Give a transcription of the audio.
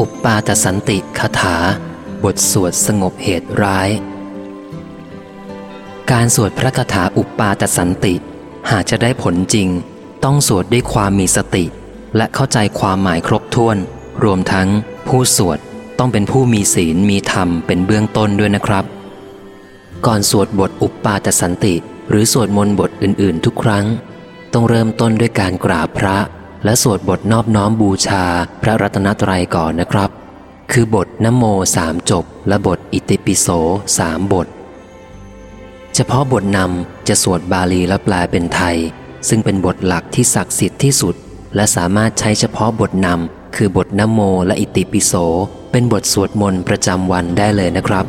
อุปปาตสันติคาถา บทสวดสงบเหตุร้าย การสวดพระคาถาอุปปาตสันติ หากจะได้ผลจริง ต้องสวดด้วยความมีสติ และเข้าใจความหมายครบถ้วน รวมทั้งผู้สวดต้องเป็นผู้มีศีลมีธรรมเป็นเบื้องต้นด้วยนะครับ ก่อนสวดบทอุปปาตสันติ หรือสวดมนต์บทอื่นๆ ทุกครั้ง ต้องเริ่มต้นด้วยการกราบพระ และสวดบทนอบน้อมบูชาพระรัตนตรัยก่อนนะครับ คือบทนโมสามจบ และบทอิติปิโสสามบท เฉพาะบทนำจะสวดบาลีและแปลเป็นไทย ซึ่งเป็นบทหลักที่ศักดิ์สิทธิ์ที่สุด และสามารถใช้เฉพาะบทนำคือบทนโมและอิติปิโสเป็นบทสวดมนต์ประจำวันได้เลยนะครับ